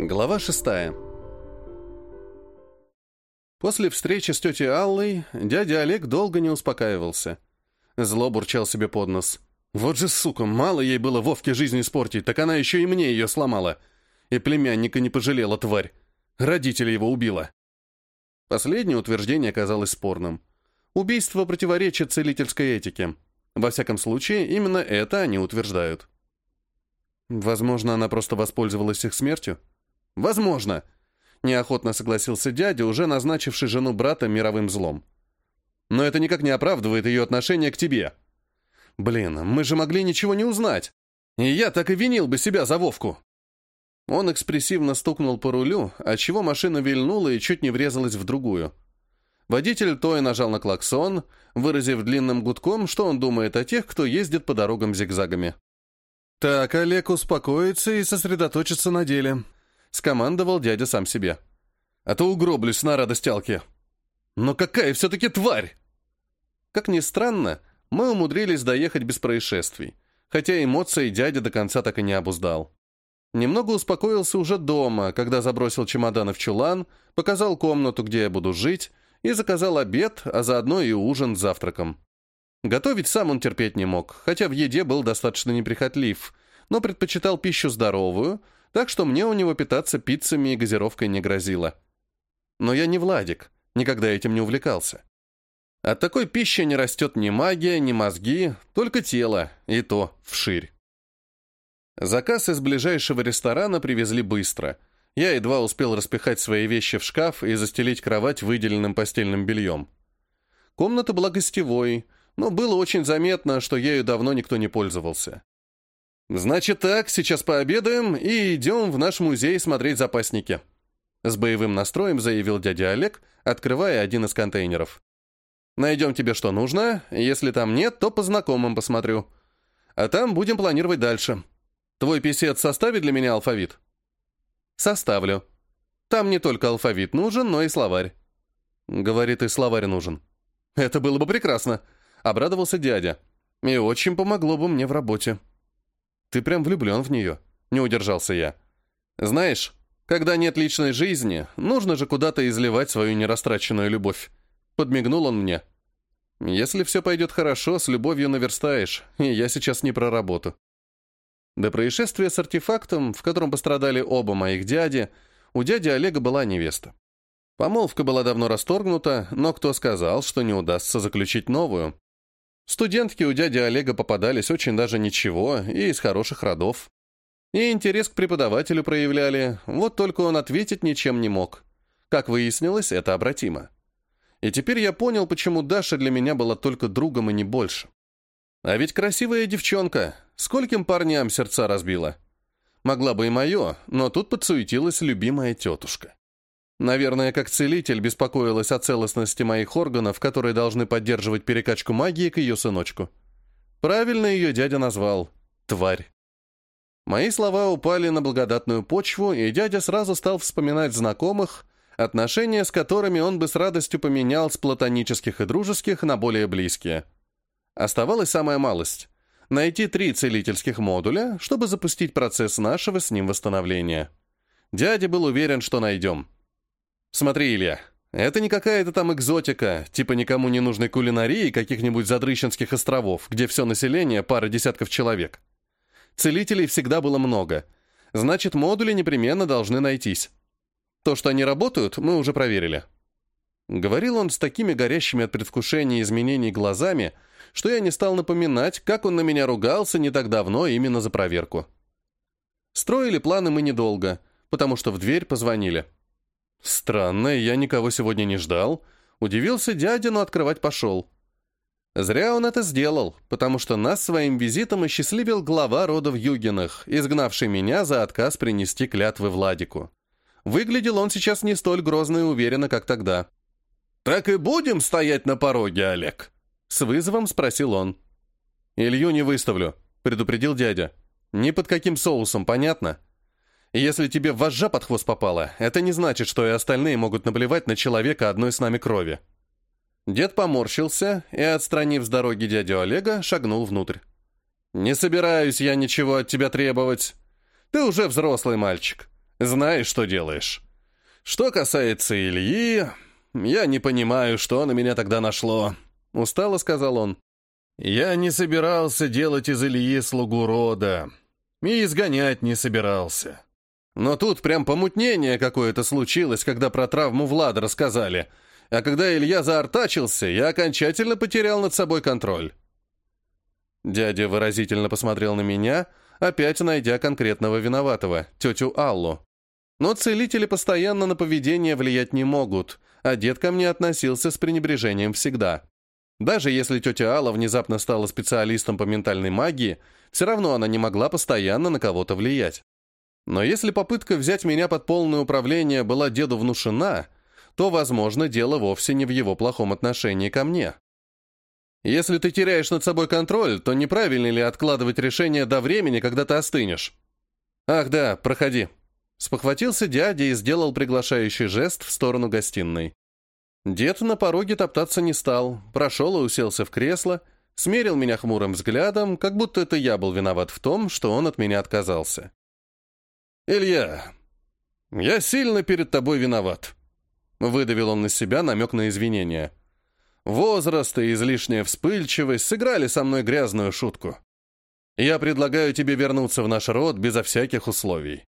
Глава шестая. После встречи с тетей Аллой дядя Олег долго не успокаивался. Зло бурчал себе под нос. «Вот же, сука, мало ей было Вовке жизнь испортить, так она еще и мне ее сломала. И племянника не пожалела, тварь. Родителей его убила». Последнее утверждение казалось спорным. Убийство противоречит целительской этике. Во всяком случае, именно это они утверждают. Возможно, она просто воспользовалась их смертью? Возможно. Неохотно согласился дядя, уже назначивший жену брата мировым злом. Но это никак не оправдывает ее отношение к тебе. Блин, мы же могли ничего не узнать. И я так и винил бы себя за Вовку. Он экспрессивно стукнул по рулю, отчего машина вильнула и чуть не врезалась в другую. Водитель Той нажал на клаксон, выразив длинным гудком, что он думает о тех, кто ездит по дорогам зигзагами. «Так, Олег, успокоится и сосредоточится на деле», — скомандовал дядя сам себе. «А то угроблюсь на радостялке». «Но какая все-таки тварь!» Как ни странно, мы умудрились доехать без происшествий, хотя эмоции дядя до конца так и не обуздал. Немного успокоился уже дома, когда забросил чемоданы в чулан, показал комнату, где я буду жить, и заказал обед, а заодно и ужин с завтраком. Готовить сам он терпеть не мог, хотя в еде был достаточно неприхотлив, но предпочитал пищу здоровую, так что мне у него питаться пиццами и газировкой не грозило. Но я не Владик, никогда этим не увлекался. От такой пищи не растет ни магия, ни мозги, только тело, и то вширь. Заказ из ближайшего ресторана привезли быстро. Я едва успел распихать свои вещи в шкаф и застелить кровать выделенным постельным бельем. Комната была гостевой, но было очень заметно, что ею давно никто не пользовался. «Значит так, сейчас пообедаем и идем в наш музей смотреть запасники», с боевым настроем заявил дядя Олег, открывая один из контейнеров. «Найдем тебе что нужно, если там нет, то по знакомым посмотрю. А там будем планировать дальше. Твой писец составит для меня алфавит?» «Составлю. Там не только алфавит нужен, но и словарь». «Говорит, и словарь нужен». «Это было бы прекрасно», Обрадовался дядя. И очень помогло бы мне в работе. Ты прям влюблен в нее. Не удержался я. Знаешь, когда нет личной жизни, нужно же куда-то изливать свою нерастраченную любовь. Подмигнул он мне. Если все пойдет хорошо, с любовью наверстаешь, и я сейчас не про работу. До происшествия с артефактом, в котором пострадали оба моих дяди, у дяди Олега была невеста. Помолвка была давно расторгнута, но кто сказал, что не удастся заключить новую? Студентки у дяди Олега попадались очень даже ничего и из хороших родов. И интерес к преподавателю проявляли, вот только он ответить ничем не мог. Как выяснилось, это обратимо. И теперь я понял, почему Даша для меня была только другом и не больше. А ведь красивая девчонка, скольким парням сердца разбила. Могла бы и мое, но тут подсуетилась любимая тетушка. Наверное, как целитель беспокоилась о целостности моих органов, которые должны поддерживать перекачку магии к ее сыночку. Правильно ее дядя назвал «тварь». Мои слова упали на благодатную почву, и дядя сразу стал вспоминать знакомых, отношения с которыми он бы с радостью поменял с платонических и дружеских на более близкие. Оставалась самая малость — найти три целительских модуля, чтобы запустить процесс нашего с ним восстановления. Дядя был уверен, что найдем — Смотри, Илья, это не какая-то там экзотика, типа никому не нужной кулинарии каких-нибудь задрыщенских островов, где все население пара десятков человек. Целителей всегда было много. Значит, модули непременно должны найтись. То, что они работают, мы уже проверили. Говорил он с такими горящими от предвкушения изменений глазами, что я не стал напоминать, как он на меня ругался не так давно именно за проверку. Строили планы мы недолго, потому что в дверь позвонили. Странно, я никого сегодня не ждал. Удивился дядя, но открывать пошел. Зря он это сделал, потому что нас своим визитом осчастливил глава родов Югиных, изгнавший меня за отказ принести клятвы Владику. Выглядел он сейчас не столь грозно и уверенно, как тогда. «Так и будем стоять на пороге, Олег?» С вызовом спросил он. «Илью не выставлю», — предупредил дядя. «Ни под каким соусом, понятно?» Если тебе вожжа под хвост попала, это не значит, что и остальные могут наплевать на человека одной с нами крови». Дед поморщился и, отстранив с дороги дядю Олега, шагнул внутрь. «Не собираюсь я ничего от тебя требовать. Ты уже взрослый мальчик. Знаешь, что делаешь. Что касается Ильи, я не понимаю, что на меня тогда нашло. Устало сказал он. Я не собирался делать из Ильи слугу рода. И изгонять не собирался. Но тут прям помутнение какое-то случилось, когда про травму Влада рассказали. А когда Илья заортачился, я окончательно потерял над собой контроль. Дядя выразительно посмотрел на меня, опять найдя конкретного виноватого, тетю Аллу. Но целители постоянно на поведение влиять не могут, а дед ко мне относился с пренебрежением всегда. Даже если тетя Алла внезапно стала специалистом по ментальной магии, все равно она не могла постоянно на кого-то влиять. Но если попытка взять меня под полное управление была деду внушена, то, возможно, дело вовсе не в его плохом отношении ко мне. Если ты теряешь над собой контроль, то неправильно ли откладывать решение до времени, когда ты остынешь? Ах да, проходи. Спохватился дядя и сделал приглашающий жест в сторону гостиной. Дед на пороге топтаться не стал, прошел и уселся в кресло, смерил меня хмурым взглядом, как будто это я был виноват в том, что он от меня отказался. «Илья, я сильно перед тобой виноват», — выдавил он на себя намек на извинения. Возраст и излишняя вспыльчивость сыграли со мной грязную шутку. Я предлагаю тебе вернуться в наш род безо всяких условий.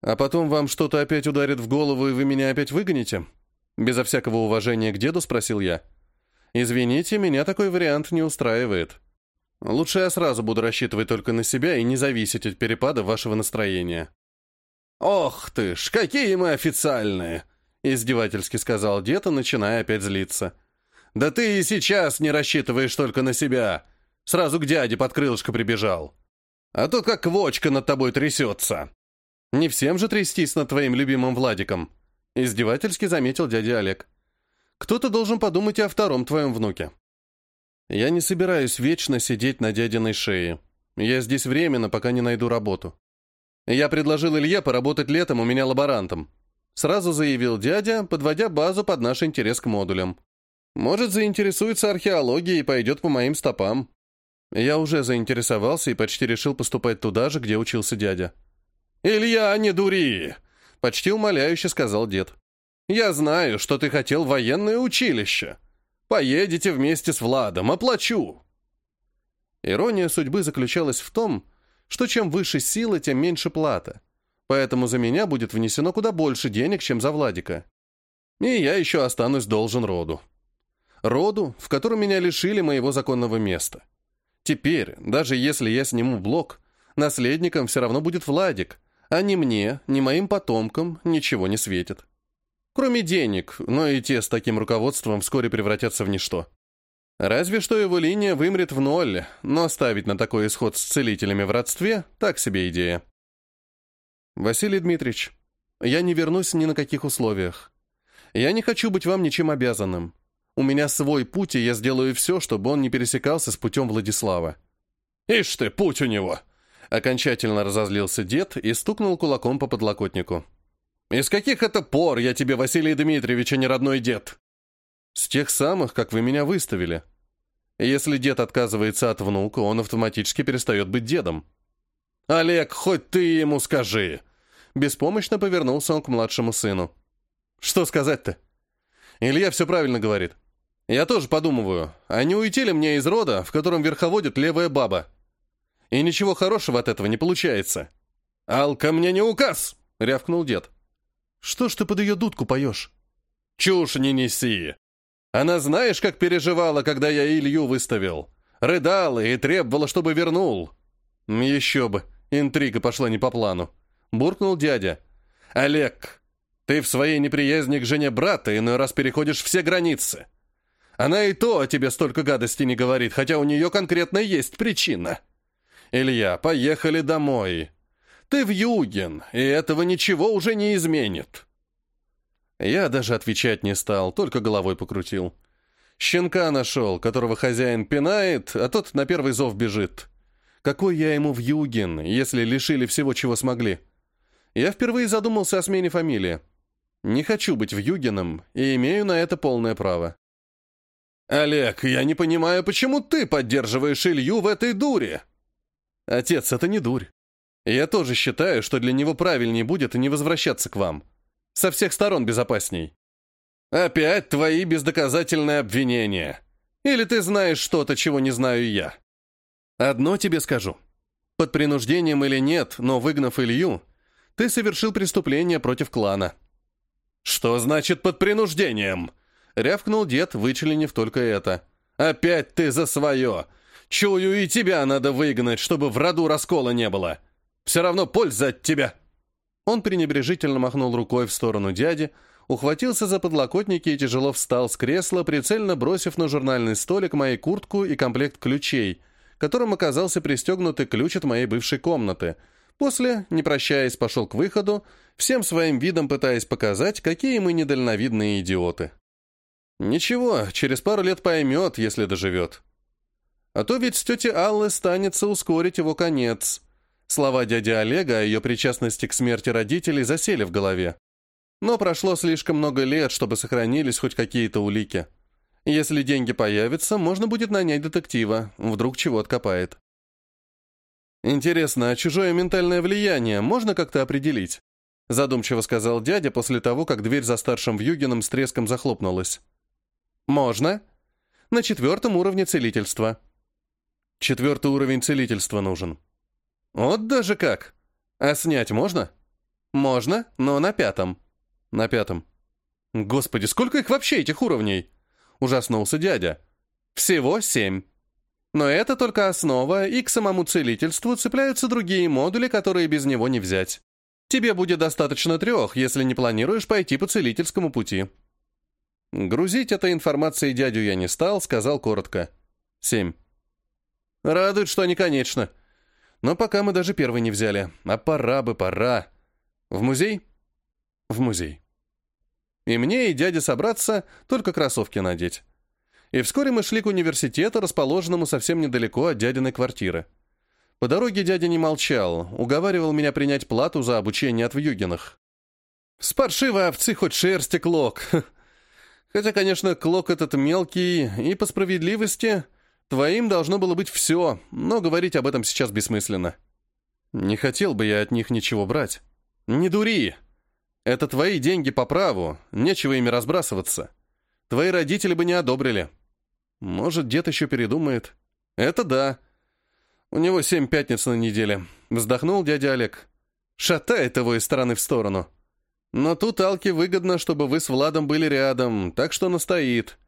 А потом вам что-то опять ударит в голову, и вы меня опять выгоните?» Безо всякого уважения к деду спросил я. «Извините, меня такой вариант не устраивает. Лучше я сразу буду рассчитывать только на себя и не зависеть от перепада вашего настроения». «Ох ты ж, какие мы официальные!» издевательски сказал дед, начиная опять злиться. Да ты и сейчас не рассчитываешь только на себя. Сразу к дяде под крылышко прибежал. А то как вочка над тобой трясется. Не всем же трястись над твоим любимым Владиком. Издевательски заметил дядя Олег. Кто-то должен подумать и о втором твоем внуке. Я не собираюсь вечно сидеть на дядиной шее. Я здесь временно, пока не найду работу. Я предложил Илье поработать летом у меня лаборантом. Сразу заявил дядя, подводя базу под наш интерес к модулям. Может, заинтересуется археологией и пойдет по моим стопам. Я уже заинтересовался и почти решил поступать туда же, где учился дядя. «Илья, не дури!» — почти умоляюще сказал дед. «Я знаю, что ты хотел военное училище. Поедете вместе с Владом, оплачу!» Ирония судьбы заключалась в том, что чем выше сила, тем меньше плата. Поэтому за меня будет внесено куда больше денег, чем за Владика. И я еще останусь должен роду роду, в котором меня лишили моего законного места. Теперь, даже если я сниму блок, наследником все равно будет Владик, а ни мне, ни моим потомкам ничего не светит. Кроме денег, но и те с таким руководством вскоре превратятся в ничто. Разве что его линия вымрет в ноль, но ставить на такой исход с целителями в родстве – так себе идея. Василий Дмитриевич, я не вернусь ни на каких условиях. Я не хочу быть вам ничем обязанным. У меня свой путь, и я сделаю все, чтобы он не пересекался с путем Владислава». «Ишь ты, путь у него!» Окончательно разозлился дед и стукнул кулаком по подлокотнику. «Из каких это пор я тебе, Василий Дмитриевич, а не родной дед?» «С тех самых, как вы меня выставили. Если дед отказывается от внука, он автоматически перестает быть дедом». «Олег, хоть ты ему скажи!» Беспомощно повернулся он к младшему сыну. «Что сказать-то?» Илья все правильно говорит. Я тоже подумываю, а не уйти ли мне из рода, в котором верховодит левая баба? И ничего хорошего от этого не получается. «Алка мне не указ!» — рявкнул дед. «Что ж ты под ее дудку поешь?» «Чушь не неси! Она знаешь, как переживала, когда я Илью выставил? Рыдала и требовала, чтобы вернул». «Еще бы, интрига пошла не по плану», — буркнул дядя. «Олег, ты в своей неприязни к жене брата иной раз переходишь все границы. Она и то о тебе столько гадости не говорит, хотя у нее конкретно есть причина. Илья, поехали домой. Ты в Юген, и этого ничего уже не изменит. Я даже отвечать не стал, только головой покрутил. Щенка нашел, которого хозяин пинает, а тот на первый зов бежит. Какой я ему в Юген, если лишили всего, чего смогли? Я впервые задумался о смене фамилии. Не хочу быть в Югином и имею на это полное право. «Олег, я не понимаю, почему ты поддерживаешь Илью в этой дуре?» «Отец, это не дурь. Я тоже считаю, что для него правильнее будет не возвращаться к вам. Со всех сторон безопасней. Опять твои бездоказательные обвинения. Или ты знаешь что-то, чего не знаю я? Одно тебе скажу. Под принуждением или нет, но выгнав Илью, ты совершил преступление против клана. Что значит под принуждением? Рявкнул дед, вычленив только это. Опять ты за свое. Чую, и тебя надо выгнать, чтобы в роду раскола не было. Все равно польза от тебя. Он пренебрежительно махнул рукой в сторону дяди, ухватился за подлокотники и тяжело встал с кресла, прицельно бросив на журнальный столик моей куртку и комплект ключей, которым оказался пристегнутый ключ от моей бывшей комнаты. После, не прощаясь, пошел к выходу, всем своим видом пытаясь показать, какие мы недальновидные идиоты. Ничего, через пару лет поймет, если доживет. А то ведь с тети Аллы станется ускорить его конец. Слова дяди Олега о ее причастности к смерти родителей засели в голове. Но прошло слишком много лет, чтобы сохранились хоть какие-то улики. Если деньги появятся, можно будет нанять детектива, вдруг чего откопает. Интересно, а чужое ментальное влияние можно как-то определить? Задумчиво сказал дядя после того, как дверь за старшим Вьюгином с треском захлопнулась. Можно. На четвертом уровне целительства. Четвертый уровень целительства нужен. Вот даже как. А снять можно? Можно, но на пятом. На пятом. Господи, сколько их вообще, этих уровней? Ужаснулся дядя. Всего семь. Но это только основа, и к самому целительству цепляются другие модули, которые без него не взять. Тебе будет достаточно трех, если не планируешь пойти по целительскому пути. Грузить этой информацией дядю я не стал, сказал коротко. Семь. Радует, что не конечно. Но пока мы даже первый не взяли. А пора бы, пора. В музей? В музей. И мне, и дяде собраться, только кроссовки надеть. И вскоре мы шли к университету, расположенному совсем недалеко от дядиной квартиры. По дороге дядя не молчал, уговаривал меня принять плату за обучение от Вьюгинах. «С паршивой овцы хоть шерсти клок!» Хотя, конечно, клок этот мелкий, и по справедливости Твоим должно было быть все, но говорить об этом сейчас бессмысленно. Не хотел бы я от них ничего брать. Не дури. Это твои деньги по праву, нечего ими разбрасываться. Твои родители бы не одобрили. Может, дед еще передумает. Это да. У него семь пятниц на неделе. Вздохнул дядя Олег. Шатает его из стороны в сторону. Но тут Алке выгодно, чтобы вы с Владом были рядом, так что настоит.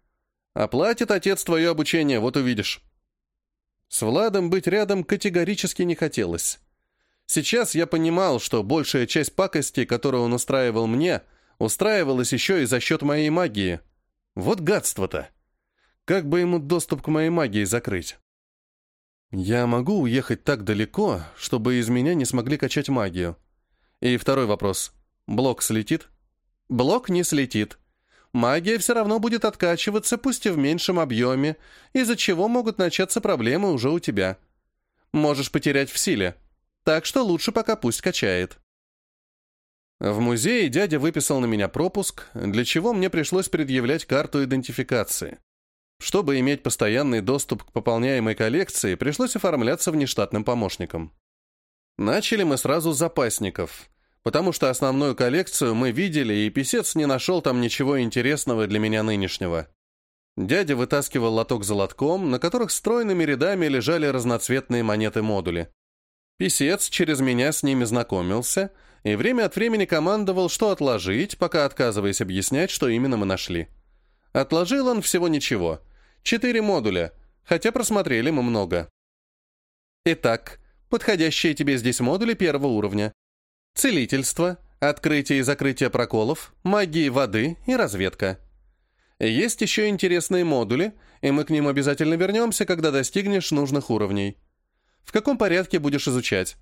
Оплатит отец твое обучение, вот увидишь. С Владом быть рядом категорически не хотелось. Сейчас я понимал, что большая часть пакости, которую он устраивал мне, устраивалась еще и за счет моей магии. Вот гадство-то. Как бы ему доступ к моей магии закрыть? Я могу уехать так далеко, чтобы из меня не смогли качать магию. И второй вопрос. Блок слетит? Блок не слетит магия все равно будет откачиваться, пусть и в меньшем объеме, из-за чего могут начаться проблемы уже у тебя. Можешь потерять в силе. Так что лучше пока пусть качает. В музее дядя выписал на меня пропуск, для чего мне пришлось предъявлять карту идентификации. Чтобы иметь постоянный доступ к пополняемой коллекции, пришлось оформляться внештатным помощником. Начали мы сразу с запасников, потому что основную коллекцию мы видели, и писец не нашел там ничего интересного для меня нынешнего. Дядя вытаскивал лоток за лотком, на которых стройными рядами лежали разноцветные монеты-модули. Писец через меня с ними знакомился и время от времени командовал, что отложить, пока отказываясь объяснять, что именно мы нашли. Отложил он всего ничего. Четыре модуля, хотя просмотрели мы много. Итак, подходящие тебе здесь модули первого уровня целительство, открытие и закрытие проколов, магии воды и разведка. Есть еще интересные модули, и мы к ним обязательно вернемся, когда достигнешь нужных уровней. В каком порядке будешь изучать?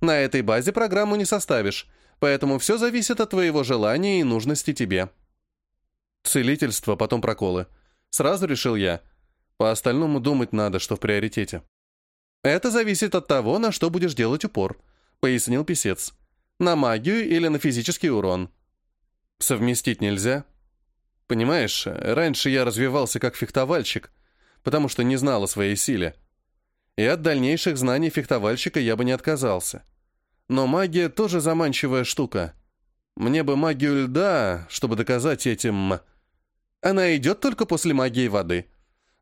На этой базе программу не составишь, поэтому все зависит от твоего желания и нужности тебе. Целительство, потом проколы. Сразу решил я. По остальному думать надо, что в приоритете. Это зависит от того, на что будешь делать упор, пояснил писец. На магию или на физический урон. Совместить нельзя. Понимаешь, раньше я развивался как фехтовальщик, потому что не знал о своей силе. И от дальнейших знаний фехтовальщика я бы не отказался. Но магия тоже заманчивая штука. Мне бы магию льда, чтобы доказать этим... Она идет только после магии воды.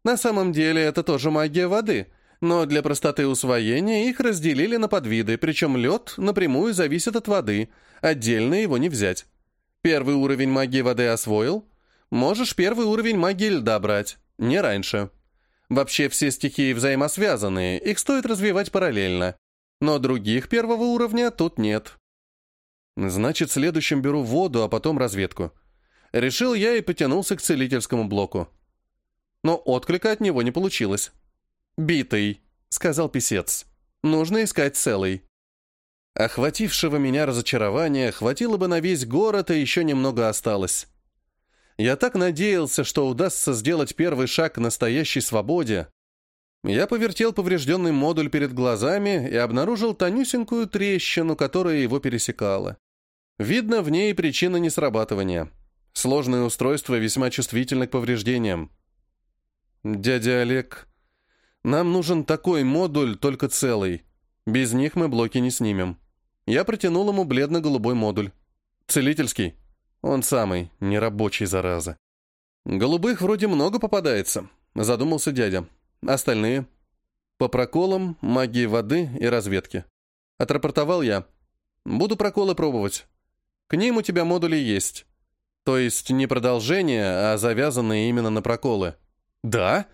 На самом деле это тоже магия воды, но для простоты усвоения их разделили на подвиды, причем лед напрямую зависит от воды, отдельно его не взять. Первый уровень магии воды освоил, можешь первый уровень магии льда брать, не раньше. Вообще все стихии взаимосвязанные, их стоит развивать параллельно. Но других первого уровня тут нет. Значит, следующим беру воду, а потом разведку. Решил я и потянулся к целительскому блоку. Но отклика от него не получилось. «Битый», — сказал писец. «Нужно искать целый». Охватившего меня разочарования хватило бы на весь город, и еще немного осталось. Я так надеялся, что удастся сделать первый шаг к настоящей свободе. Я повертел поврежденный модуль перед глазами и обнаружил тонюсенькую трещину, которая его пересекала. Видно, в ней причина несрабатывания. Сложное устройство весьма чувствительно к повреждениям. «Дядя Олег, нам нужен такой модуль, только целый. Без них мы блоки не снимем». Я протянул ему бледно-голубой модуль. «Целительский?» «Он самый, нерабочий, зараза». «Голубых вроде много попадается», — задумался дядя. «Остальные?» «По проколам, магии воды и разведки». Отрапортовал я. «Буду проколы пробовать. К ним у тебя модули есть. То есть не продолжение, а завязанные именно на проколы. Да?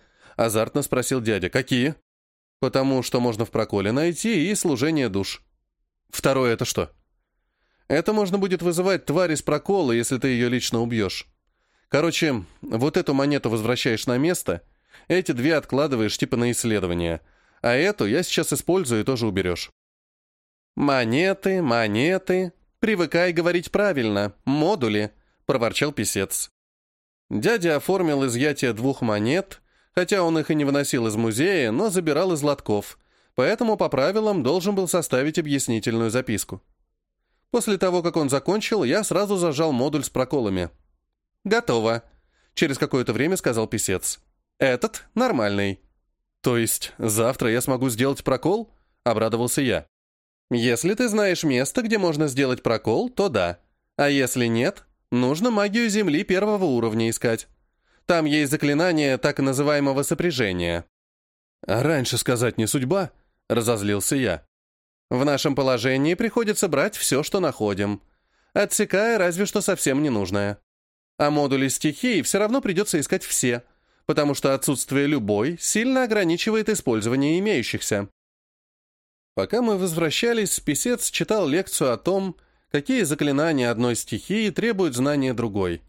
Азартно спросил дядя. Какие? Потому что можно в проколе найти и служение душ. Второе это что? Это можно будет вызывать тварь из прокола, если ты ее лично убьешь. Короче, вот эту монету возвращаешь на место, эти две откладываешь типа на исследование, а эту я сейчас использую и тоже уберешь. Монеты, монеты, «Привыкай говорить правильно. Модули», — проворчал писец. Дядя оформил изъятие двух монет, хотя он их и не выносил из музея, но забирал из лотков, поэтому по правилам должен был составить объяснительную записку. После того, как он закончил, я сразу зажал модуль с проколами. «Готово», — через какое-то время сказал писец. «Этот нормальный». «То есть завтра я смогу сделать прокол?» — обрадовался я. Если ты знаешь место, где можно сделать прокол, то да. А если нет, нужно магию Земли первого уровня искать. Там есть заклинание так называемого сопряжения. А раньше сказать не судьба, разозлился я. В нашем положении приходится брать все, что находим, отсекая разве что совсем ненужное. А модули стихии все равно придется искать все, потому что отсутствие любой сильно ограничивает использование имеющихся. Пока мы возвращались, писец читал лекцию о том, какие заклинания одной стихии требуют знания другой.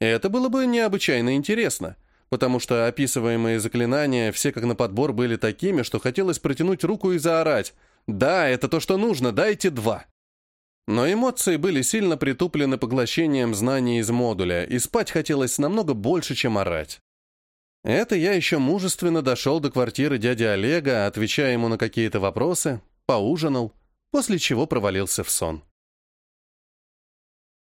Это было бы необычайно интересно, потому что описываемые заклинания все как на подбор были такими, что хотелось протянуть руку и заорать «Да, это то, что нужно, дайте два!» Но эмоции были сильно притуплены поглощением знаний из модуля, и спать хотелось намного больше, чем орать. Это я еще мужественно дошел до квартиры дяди Олега, отвечая ему на какие-то вопросы, поужинал, после чего провалился в сон.